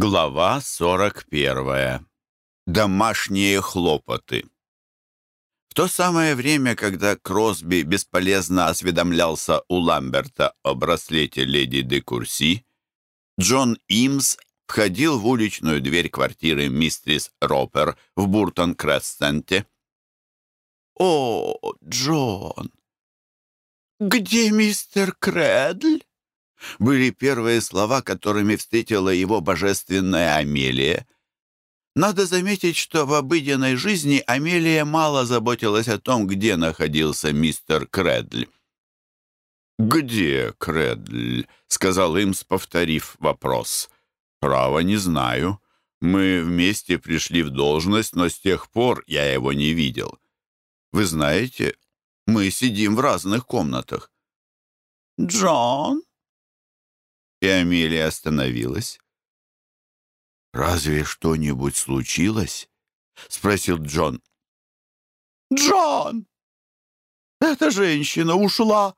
Глава 41. Домашние хлопоты. В то самое время, когда Кросби бесполезно осведомлялся у Ламберта о браслете леди де Курси, Джон Имс входил в уличную дверь квартиры мистрис Ропер в Буртон-Крестенте. «О, Джон! Где мистер Кредль?» Были первые слова, которыми встретила его божественная Амелия. Надо заметить, что в обыденной жизни Амелия мало заботилась о том, где находился мистер Кредль. «Где Кредль?» — сказал Имс, повторив вопрос. «Право, не знаю. Мы вместе пришли в должность, но с тех пор я его не видел. Вы знаете, мы сидим в разных комнатах». «Джон?» И Амелия остановилась. «Разве что-нибудь случилось?» — спросил Джон. «Джон! Эта женщина ушла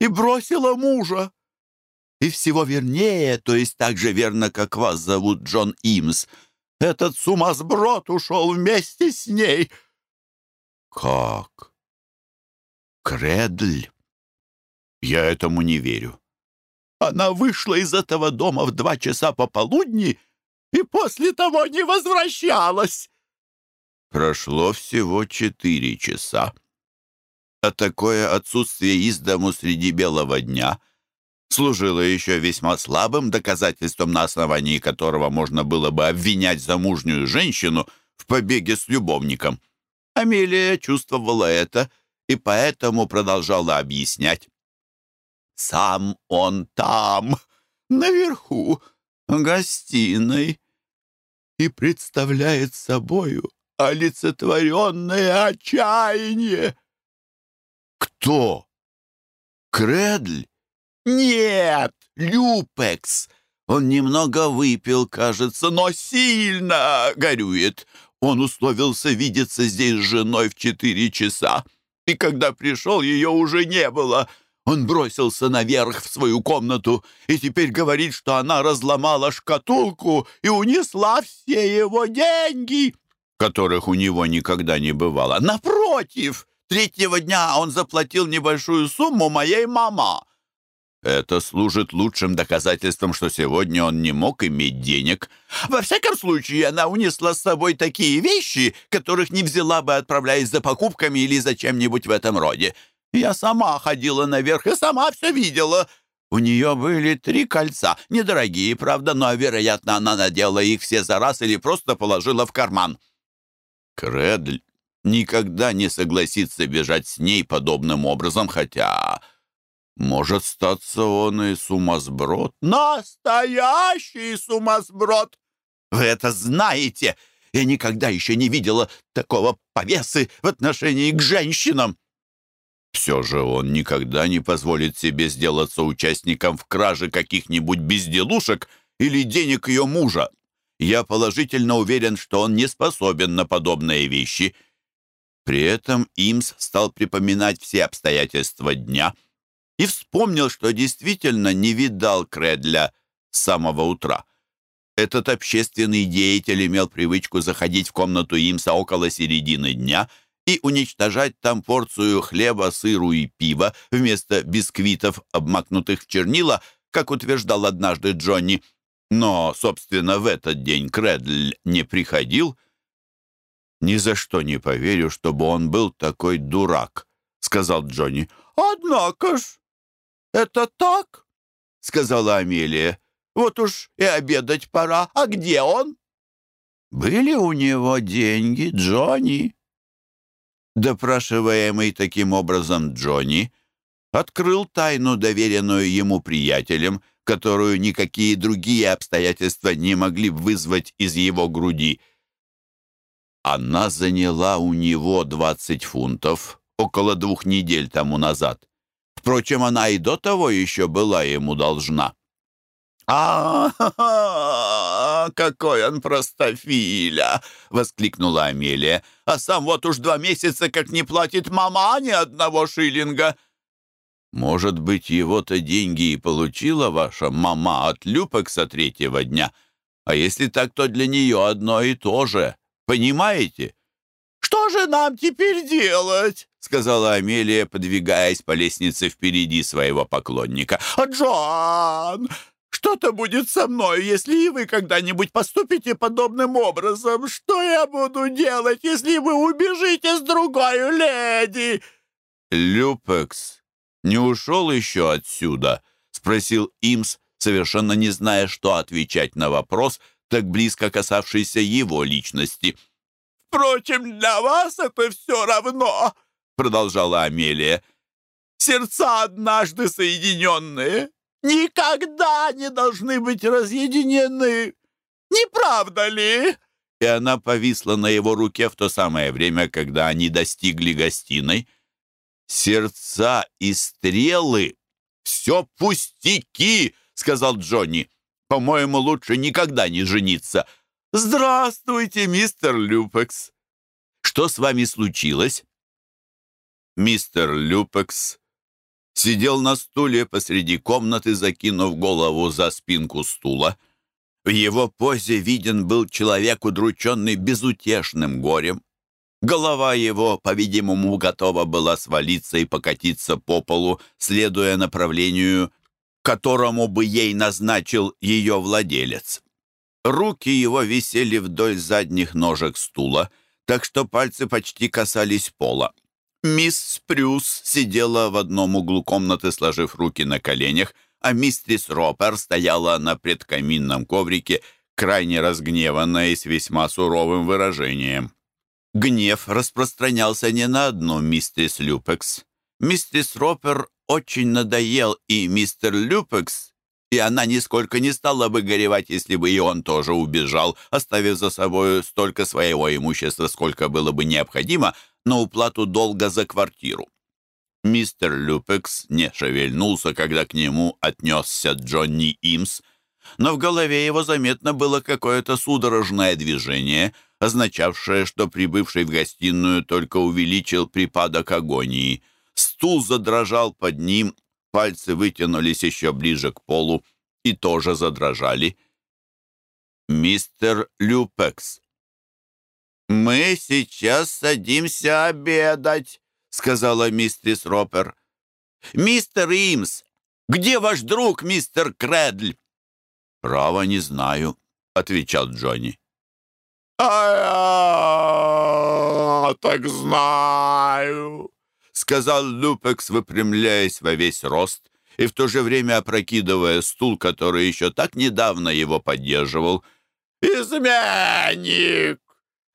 и бросила мужа. И всего вернее, то есть так же верно, как вас зовут Джон Имс, этот сумасброд ушел вместе с ней». «Как? Кредль? Я этому не верю. Она вышла из этого дома в два часа пополудни и после того не возвращалась. Прошло всего четыре часа. А такое отсутствие из дому среди белого дня служило еще весьма слабым доказательством, на основании которого можно было бы обвинять замужнюю женщину в побеге с любовником. Амелия чувствовала это и поэтому продолжала объяснять. Сам он там, наверху, в гостиной, и представляет собою олицетворенное отчаяние. Кто? Кредль? Нет, Люпекс. Он немного выпил, кажется, но сильно горюет. Он условился видеться здесь с женой в четыре часа, и когда пришел, ее уже не было — он бросился наверх в свою комнату и теперь говорит, что она разломала шкатулку и унесла все его деньги, которых у него никогда не бывало. Напротив, третьего дня он заплатил небольшую сумму моей мама. Это служит лучшим доказательством, что сегодня он не мог иметь денег. Во всяком случае, она унесла с собой такие вещи, которых не взяла бы, отправляясь за покупками или за чем-нибудь в этом роде. Я сама ходила наверх и сама все видела. У нее были три кольца, недорогие, правда, но, вероятно, она надела их все за раз или просто положила в карман. Кредль никогда не согласится бежать с ней подобным образом, хотя... Может, статься он и сумасброд? Настоящий сумасброд! Вы это знаете! Я никогда еще не видела такого повесы в отношении к женщинам. Все же он никогда не позволит себе сделаться участником в краже каких-нибудь безделушек или денег ее мужа. Я положительно уверен, что он не способен на подобные вещи. При этом Имс стал припоминать все обстоятельства дня и вспомнил, что действительно не видал Кредля с самого утра. Этот общественный деятель имел привычку заходить в комнату Имса около середины дня — и уничтожать там порцию хлеба, сыру и пива вместо бисквитов, обмакнутых в чернила, как утверждал однажды Джонни. Но, собственно, в этот день Кредль не приходил. «Ни за что не поверю, чтобы он был такой дурак», — сказал Джонни. «Однако ж, это так?» — сказала Амелия. «Вот уж и обедать пора. А где он?» «Были у него деньги, Джонни?» Допрашиваемый таким образом Джонни открыл тайну, доверенную ему приятелем, которую никакие другие обстоятельства не могли вызвать из его груди. Она заняла у него 20 фунтов около двух недель тому назад. Впрочем, она и до того еще была ему должна. «А, какой он простофиля!» — воскликнула Амелия. «А сам вот уж два месяца как не платит мама ни одного шиллинга». «Может быть, его-то деньги и получила ваша мама от Люпекса третьего дня?» А если так, то для нее одно и то же. Понимаете? «Что же нам теперь делать?» — сказала Амелия, подвигаясь по лестнице впереди своего поклонника. «Джон, что-то будет со мной, если и вы когда-нибудь поступите подобным образом. Что я буду делать, если вы убежите с другой леди?» «Люпекс не ушел еще отсюда?» — спросил Имс, совершенно не зная, что отвечать на вопрос, так близко касавшийся его личности. «Впрочем, для вас это все равно», — продолжала Амелия. «Сердца однажды соединенные никогда не должны быть разъединены. Не правда ли?» И она повисла на его руке в то самое время, когда они достигли гостиной. «Сердца и стрелы — все пустяки!» — сказал Джонни. «По-моему, лучше никогда не жениться. Здравствуйте, мистер Люпекс! Что с вами случилось?» Мистер Люпекс сидел на стуле посреди комнаты, закинув голову за спинку стула. В его позе виден был человек, удрученный безутешным горем. Голова его, по-видимому, готова была свалиться и покатиться по полу, следуя направлению, которому бы ей назначил ее владелец. Руки его висели вдоль задних ножек стула, так что пальцы почти касались пола. Мисс Спрюс сидела в одном углу комнаты, сложив руки на коленях, а мистрис Ропер стояла на предкаминном коврике, крайне разгневанная и с весьма суровым выражением. Гнев распространялся не на одну мистрис Люпекс. Мистрис Ропер очень надоел и мистер Люпекс, и она нисколько не стала бы горевать, если бы и он тоже убежал, оставив за собой столько своего имущества, сколько было бы необходимо на уплату долга за квартиру. Мистер Люпекс не шевельнулся, когда к нему отнесся Джонни Имс, но в голове его заметно было какое-то судорожное движение, означавшее, что прибывший в гостиную только увеличил припадок агонии. Стул задрожал под ним, пальцы вытянулись еще ближе к полу и тоже задрожали. «Мистер Люпекс», «Мы сейчас садимся обедать», — сказала мистерис Ропер. «Мистер Имс, где ваш друг, мистер Кредль?» «Право не знаю», — отвечал Джонни. «А, я так знаю», — сказал Люпекс, выпрямляясь во весь рост и в то же время опрокидывая стул, который еще так недавно его поддерживал. «Изменник!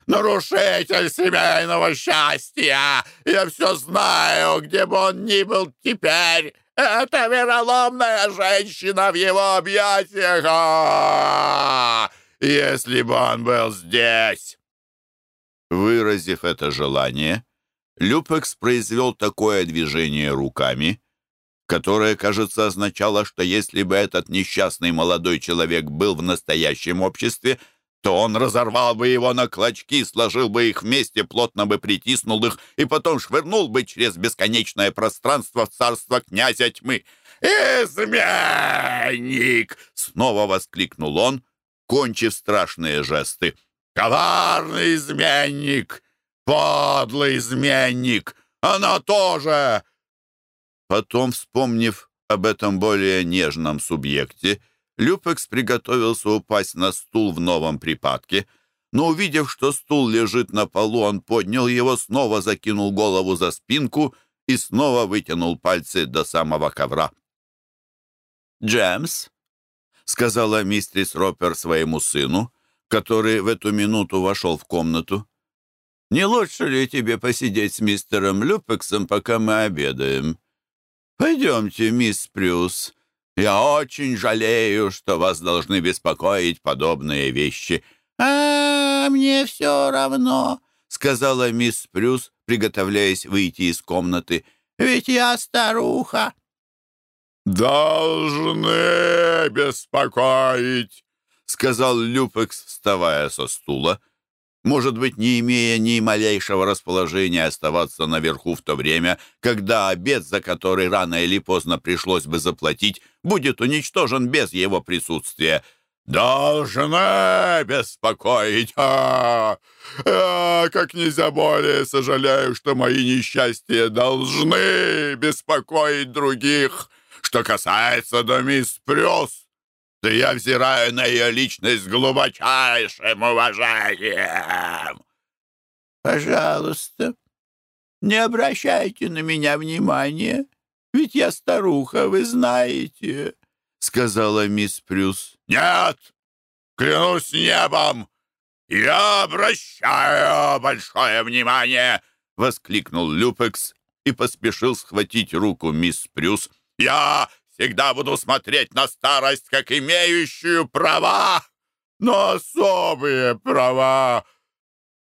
нарушитель семейного счастья. Я все знаю, где бы он ни был теперь. Это вероломная женщина в его объятиях. А -а -а! Если бы он был здесь!» Выразив это желание, Люпекс произвел такое движение руками, которое, кажется, означало, что если бы этот несчастный молодой человек был в настоящем обществе, то он разорвал бы его на клочки, сложил бы их вместе, плотно бы притиснул их и потом швырнул бы через бесконечное пространство в царство князя тьмы. «Изменник!» — снова воскликнул он, кончив страшные жесты. «Коварный изменник! Подлый изменник! Она тоже!» Потом, вспомнив об этом более нежном субъекте, — Люпекс приготовился упасть на стул в новом припадке, но, увидев, что стул лежит на полу, он поднял его, снова закинул голову за спинку и снова вытянул пальцы до самого ковра. «Джемс», — сказала мистрис Ропер своему сыну, который в эту минуту вошел в комнату, «не лучше ли тебе посидеть с мистером Люпексом, пока мы обедаем? Пойдемте, мисс Прюс, я очень жалею, что вас должны беспокоить подобные вещи». «А, мне все равно», — сказала мисс Прюс, приготовляясь выйти из комнаты. «Ведь я старуха». «Должны беспокоить», — сказал Люпекс, вставая со стула может быть, не имея ни малейшего расположения оставаться наверху в то время, когда обед, за который рано или поздно пришлось бы заплатить, будет уничтожен без его присутствия. должны беспокоить. А, а, как нельзя более сожалею, что мои несчастья должны беспокоить других. Что касается до мисс Прюс, то я взираю на ее личность с глубочайшим уважением. Пожалуйста, не обращайте на меня внимания, ведь я старуха, вы знаете, — сказала мисс Прюс. Нет, клянусь небом, я обращаю большое внимание, — воскликнул Люпекс и поспешил схватить руку мисс Прюс. Я всегда буду смотреть на старость как имеющую права, но особые права,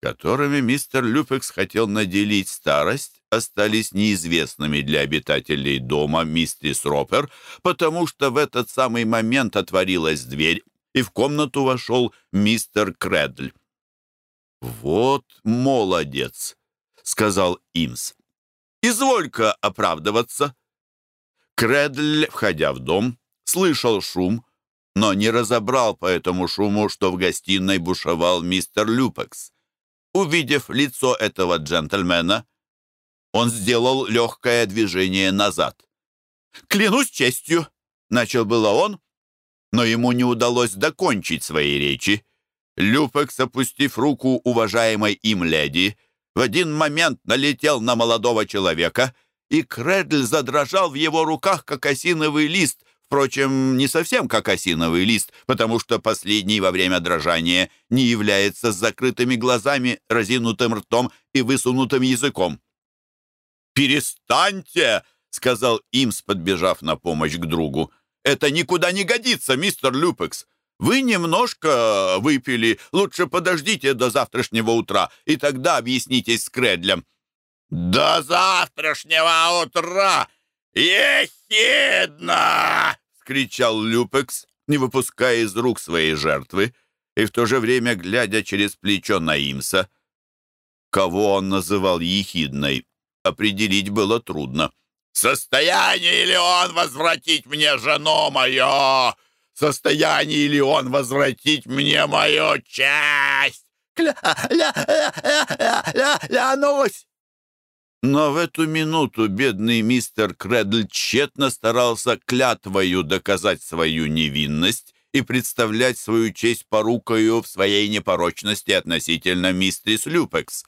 которыми мистер Люпекс хотел наделить старость, остались неизвестными для обитателей дома мистерис Ропер, потому что в этот самый момент отворилась дверь, и в комнату вошел мистер Кредль. «Вот молодец!» — сказал Имс. «Изволь-ка оправдываться!» Кредль, входя в дом, слышал шум, но не разобрал по этому шуму, что в гостиной бушевал мистер Люпекс. Увидев лицо этого джентльмена, он сделал легкое движение назад. «Клянусь честью!» — начал было он, но ему не удалось докончить своей речи. Люпекс, опустив руку уважаемой им леди, в один момент налетел на молодого человека, и Кредль задрожал в его руках, как осиновый лист, Впрочем, не совсем как осиновый лист, потому что последний во время дрожания не является с закрытыми глазами, разинутым ртом и высунутым языком. «Перестаньте!» — сказал Имс, подбежав на помощь к другу. «Это никуда не годится, мистер Люпекс. Вы немножко выпили. Лучше подождите до завтрашнего утра, и тогда объяснитесь с Кредлем». «До завтрашнего утра! Ехидно!» кричал Люпекс, не выпуская из рук своей жертвы, и в то же время глядя через плечо на Имса. Кого он называл ехидной, определить было трудно. «Состояние ли он возвратить мне жену мою? Состояние ли он возвратить мне мою часть?» «Кля-ля-ля-ля-ля-нусь!» Но в эту минуту бедный мистер Кредль тщетно старался клятвою доказать свою невинность и представлять свою честь порукою в своей непорочности относительно мистрис Люпекс.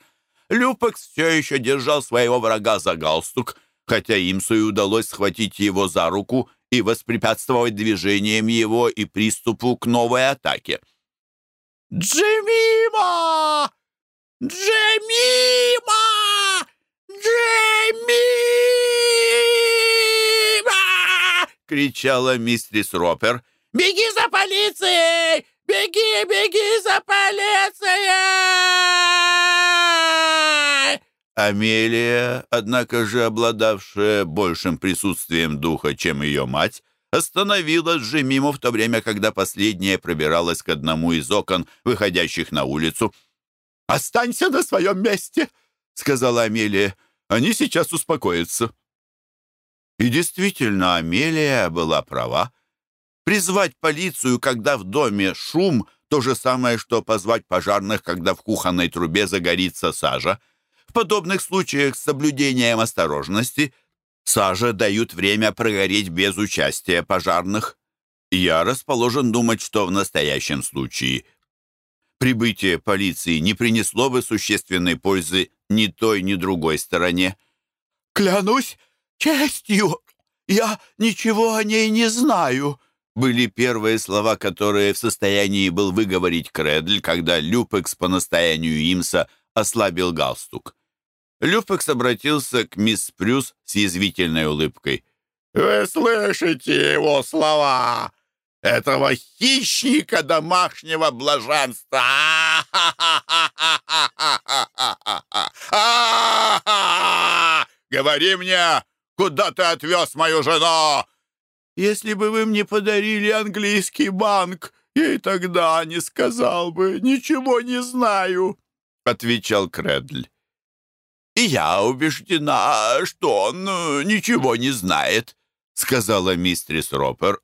Люпекс все еще держал своего врага за галстук, хотя Имсу и удалось схватить его за руку и воспрепятствовать движением его и приступу к новой атаке. «Джемима! Джемима!» «Джемима!» — кричала мистерис Ропер. «Беги за полицией! Беги, беги за полицией!» Амелия, однако же обладавшая большим присутствием духа, чем ее мать, остановилась же мимо в то время, когда последняя пробиралась к одному из окон, выходящих на улицу. «Останься на своем месте!» — сказала Амелия. «Они сейчас успокоятся». И действительно, Амелия была права. Призвать полицию, когда в доме шум, то же самое, что позвать пожарных, когда в кухонной трубе загорится сажа. В подобных случаях с соблюдением осторожности саже дают время прогореть без участия пожарных. Я расположен думать, что в настоящем случае прибытие полиции не принесло бы существенной пользы ни той, ни другой стороне. «Клянусь честью, я ничего о ней не знаю», были первые слова, которые в состоянии был выговорить Кредль, когда Люпекс по настоянию Имса ослабил галстук. Люпекс обратился к мисс Прюс с язвительной улыбкой. «Вы слышите его слова? Этого хищника домашнего блаженства. Говори мне, куда ты отвез мою жену? Если бы вы мне подарили английский банк, я и тогда не сказал бы, ничего не знаю, — отвечал Кредль. «И я убеждена, что он ничего не знает», — сказала мистерис Ропер,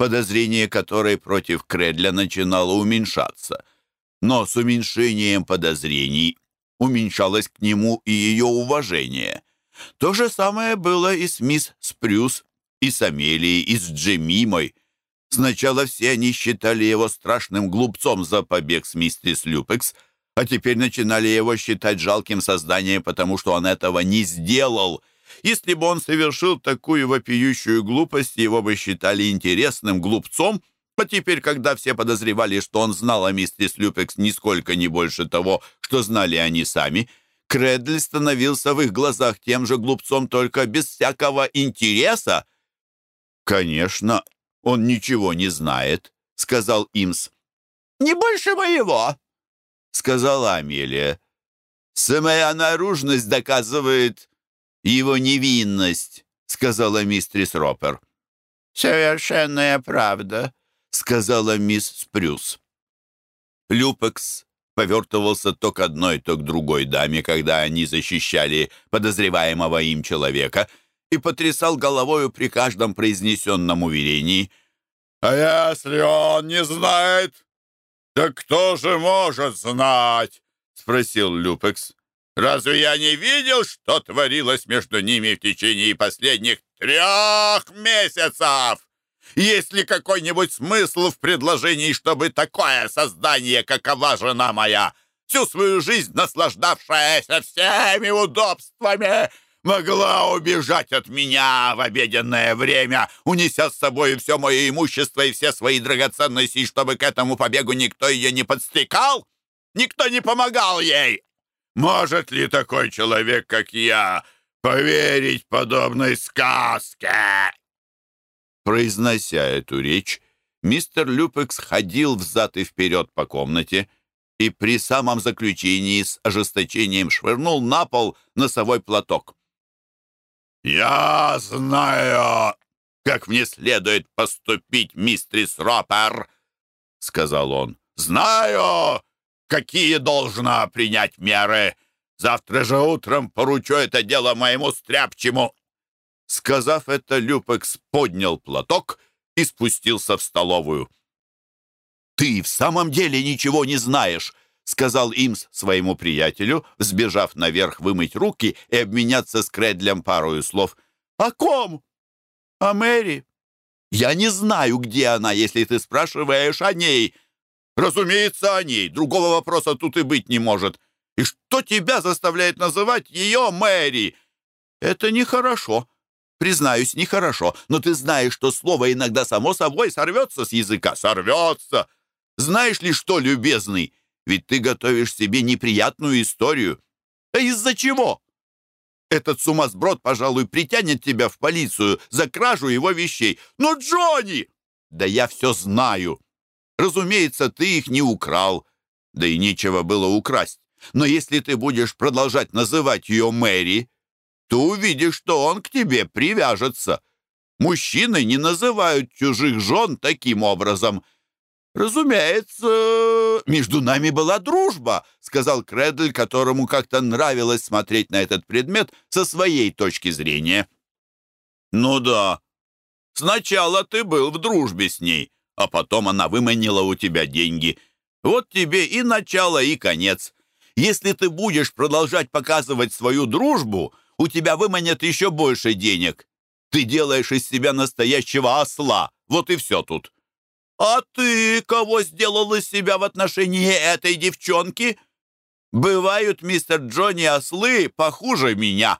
подозрение которой против Кредля начинало уменьшаться. Но с уменьшением подозрений уменьшалось к нему и ее уважение. То же самое было и с мисс Спрюс, и с Амелией, и с Джемимой. Сначала все они считали его страшным глупцом за побег с миссис Люпекс, а теперь начинали его считать жалким созданием, потому что он этого не сделал. Если бы он совершил такую вопиющую глупость, его бы считали интересным глупцом, а теперь, когда все подозревали, что он знал о миссис Люпекс нисколько не больше того, что знали они сами, Кредль становился в их глазах тем же глупцом, только без всякого интереса. «Конечно, он ничего не знает», — сказал Имс. «Не больше моего», — сказала Амелия. «Самая наружность доказывает его невинность», — сказала мистрис Ропер. «Совершенная правда», — сказала мисс Спрюс. Люпекс повертывался то к одной, то к другой даме, когда они защищали подозреваемого им человека, и потрясал головою при каждом произнесенном уверении. «А если он не знает, так кто же может знать?» — спросил Люпекс. «Разве я не видел, что творилось между ними в течение последних трех месяцев?» Есть ли какой-нибудь смысл в предложении, чтобы такое создание, какова жена моя, всю свою жизнь наслаждавшаяся всеми удобствами, могла убежать от меня в обеденное время, унеся с собой все мое имущество и все свои драгоценности, чтобы к этому побегу никто ее не подстрекал? Никто не помогал ей? Может ли такой человек, как я, поверить подобной сказке?» Произнося эту речь, мистер Люпекс ходил взад и вперед по комнате и при самом заключении с ожесточением швырнул на пол носовой платок. «Я знаю, как мне следует поступить, мистрис Ропер», — сказал он. «Знаю, какие должна принять меры. Завтра же утром поручу это дело моему стряпчему. Сказав это, Люпекс поднял платок и спустился в столовую. «Ты в самом деле ничего не знаешь», — сказал Имс своему приятелю, сбежав наверх вымыть руки и обменяться с Кредлем парою слов. «О ком?» «О Мэри». «Я не знаю, где она, если ты спрашиваешь о ней». «Разумеется, о ней. Другого вопроса тут и быть не может. И что тебя заставляет называть ее Мэри?» «Это нехорошо», Признаюсь, нехорошо, но ты знаешь, что слово иногда само собой сорвется с языка. Сорвется! Знаешь ли что, любезный, ведь ты готовишь себе неприятную историю. А из-за чего? Этот сумасброд, пожалуй, притянет тебя в полицию за кражу его вещей. Но, Джонни! Да я все знаю. Разумеется, ты их не украл. Да и нечего было украсть. Но если ты будешь продолжать называть ее Мэри, ты увидишь, что он к тебе привяжется. Мужчины не называют чужих жен таким образом. «Разумеется, между нами была дружба», — сказал Кредль, которому как-то нравилось смотреть на этот предмет со своей точки зрения. «Ну да. Сначала ты был в дружбе с ней, а потом она выманила у тебя деньги. Вот тебе и начало, и конец. Если ты будешь продолжать показывать свою дружбу, у тебя выманят еще больше денег. Ты делаешь из себя настоящего осла. Вот и все тут. А ты кого сделал из себя в отношении этой девчонки? Бывают, мистер Джонни, ослы похуже меня.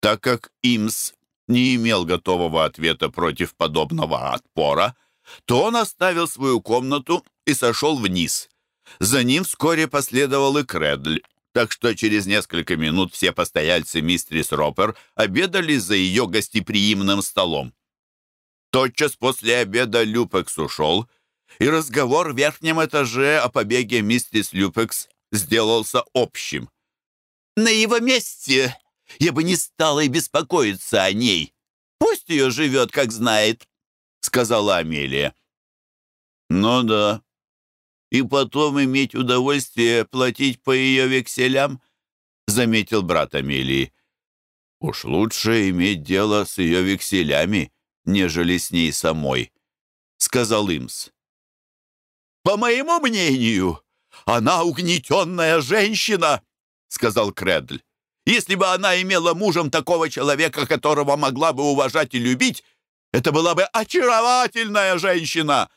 Так как Имс не имел готового ответа против подобного отпора, то он оставил свою комнату и сошел вниз. За ним вскоре последовал и Кредль так что через несколько минут все постояльцы мистрис Ропер обедали за ее гостеприимным столом. Тотчас после обеда Люпекс ушел, и разговор в верхнем этаже о побеге мистрис Люпекс сделался общим. «На его месте я бы не стала и беспокоиться о ней. Пусть ее живет, как знает», — сказала Амелия. «Ну да», и потом иметь удовольствие платить по ее векселям?» — заметил брат Амелии. «Уж лучше иметь дело с ее векселями, нежели с ней самой», — сказал Имс. «По моему мнению, она угнетенная женщина», — сказал Кредль. «Если бы она имела мужем такого человека, которого могла бы уважать и любить, это была бы очаровательная женщина».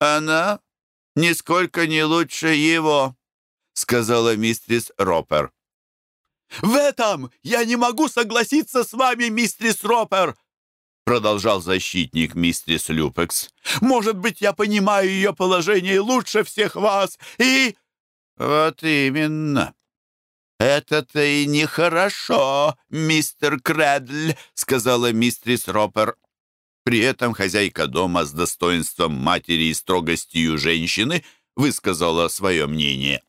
«Она нисколько не лучше его», — сказала мистерис Ропер. «В этом я не могу согласиться с вами, мистерис Ропер!» Продолжал защитник мистерис Люпекс. «Может быть, я понимаю ее положение лучше всех вас, и...» «Вот именно. Это-то и нехорошо, мистер Крэдль», — сказала мистерис Ропер. При этом хозяйка дома с достоинством матери и строгостью женщины высказала свое мнение.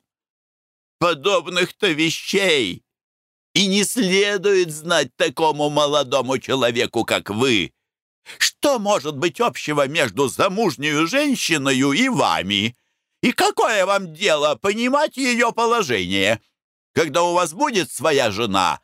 «Подобных-то вещей и не следует знать такому молодому человеку, как вы. Что может быть общего между замужней женщиной и вами? И какое вам дело понимать ее положение? Когда у вас будет своя жена,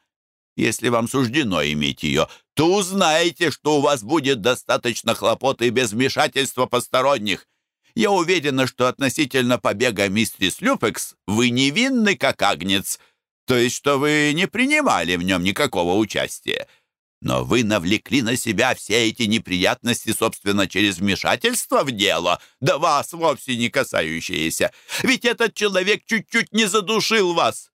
если вам суждено иметь ее, то узнаете, что у вас будет достаточно хлопот и без вмешательства посторонних. Я уверена, что относительно побега мистерис Люпекс вы невинны, как агнец — то есть что вы не принимали в нем никакого участия. Но вы навлекли на себя все эти неприятности, собственно, через вмешательство в дело, да вас вовсе не касающиеся. Ведь этот человек чуть-чуть не задушил вас.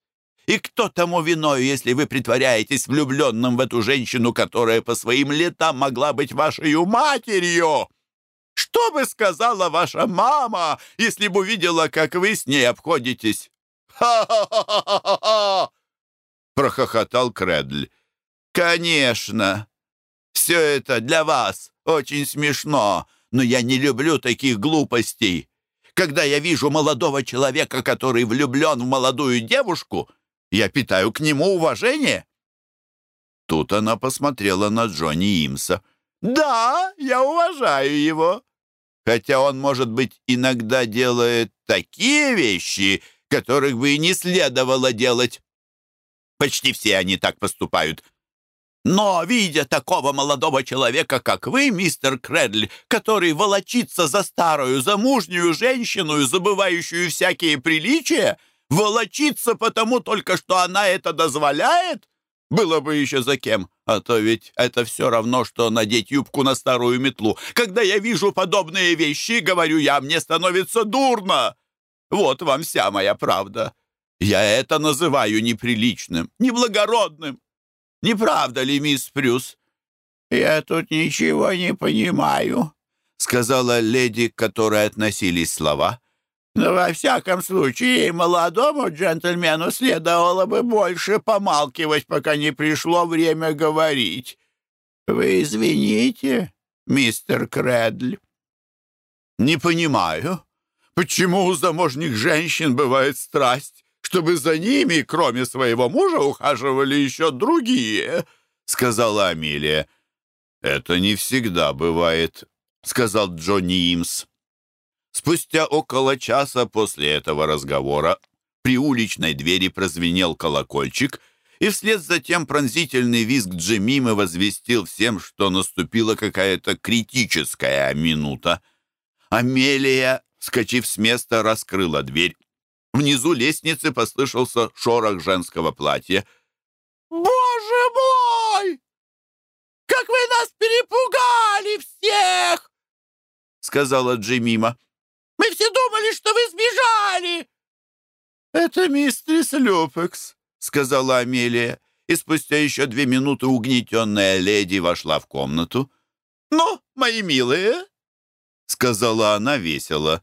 И кто тому виной, если вы притворяетесь влюбленным в эту женщину, которая по своим летам могла быть вашей матерью? Что бы сказала ваша мама, если бы увидела, как вы с ней обходитесь? «Ха-ха-ха-ха-ха!» — прохохотал Кредль. «Конечно! Все это для вас очень смешно, но я не люблю таких глупостей. Когда я вижу молодого человека, который влюблен в молодую девушку, я питаю к нему уважение». Тут она посмотрела на Джонни Имса. «Да, я уважаю его. Хотя он, может быть, иногда делает такие вещи, которых бы и не следовало делать. Почти все они так поступают. Но, видя такого молодого человека, как вы, мистер Кредль, который волочится за старую замужнюю женщину, забывающую всякие приличия, волочится потому только, что она это дозволяет, было бы еще за кем, а то ведь это все равно, что надеть юбку на старую метлу. Когда я вижу подобные вещи, говорю я, мне становится дурно. Вот вам вся моя правда. Я это называю неприличным, неблагородным. Не правда ли, мисс Прюс?» «Я тут ничего не понимаю», — сказала леди, к которой относились слова. «Но во всяком случае молодому джентльмену следовало бы больше помалкивать, пока не пришло время говорить. Вы извините, мистер Крэдль». «Не понимаю», Почему у замужних женщин бывает страсть, чтобы за ними, кроме своего мужа, ухаживали еще другие?» — сказала Амелия. «Это не всегда бывает», — сказал Джонни Имс. Спустя около часа после этого разговора при уличной двери прозвенел колокольчик, и вслед за тем пронзительный визг Джемимы возвестил всем, что наступила какая-то критическая минута. Амелия Скочив с места, раскрыла дверь. Внизу лестницы послышался шорох женского платья. «Боже мой! Как вы нас перепугали всех!» сказала Джимима. «Мы все думали, что вы сбежали!» «Это мистерис Люпекс», — сказала Амелия, и спустя еще две минуты угнетенная леди вошла в комнату. «Ну, мои милые, — сказала она весело.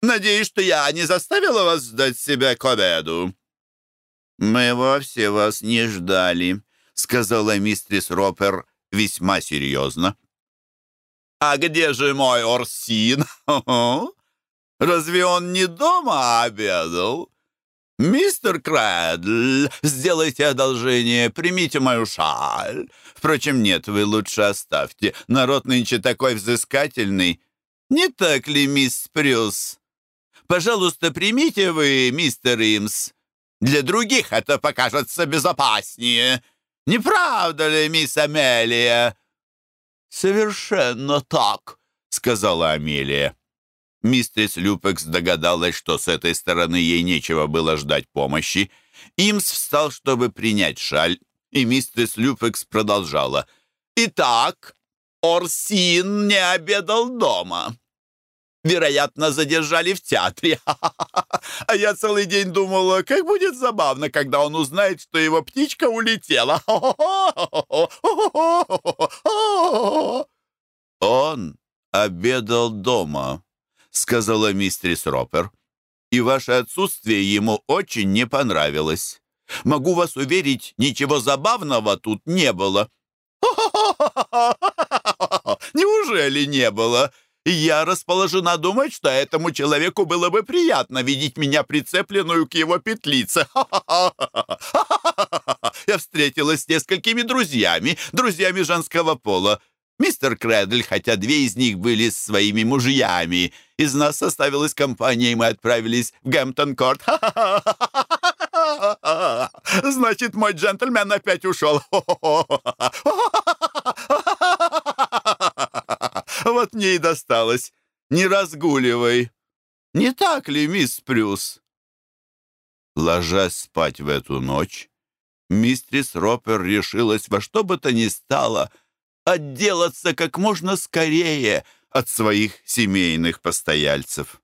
«Надеюсь, что я не заставила вас ждать себя к обеду». «Мы вовсе вас не ждали», — сказала мистерис Ропер весьма серьезно. «А где же мой Орсин? Разве он не дома обедал?» «Мистер Крэдль, сделайте одолжение, примите мою шаль. Впрочем, нет, вы лучше оставьте. Народ нынче такой взыскательный. Не так ли, мисс Прюс? Пожалуйста, примите вы, мистер Имс. Для других это покажется безопаснее. Не правда ли, мисс Амелия?» «Совершенно так», — сказала Амелия. Мистрис Люпекс догадалась, что с этой стороны ей нечего было ждать помощи. Имс встал, чтобы принять шаль, и мистрис Люпекс продолжала. «Итак, Орсин не обедал дома. Вероятно, задержали в театре. А я целый день думала, как будет забавно, когда он узнает, что его птичка улетела. Он обедал дома, сказала мистерис Ропер, и ваше отсутствие ему очень не понравилось. Могу вас уверить, ничего забавного тут не было. Неужели не было? Я расположена думать, что этому человеку было бы приятно видеть меня прицепленную к его петлице. Я встретилась с несколькими друзьями, друзьями женского пола. Мистер Крэдль, хотя две из них были с своими мужьями. Из нас составилась компания, и мы отправились в Гэмптон-Корт. Значит, мой джентльмен опять ушел. Вот мне и досталось. Не разгуливай. Не так ли, мисс Прюс? Ложась спать в эту ночь, мистрис Ропер решилась во что бы то ни стало — отделаться как можно скорее от своих семейных постояльцев.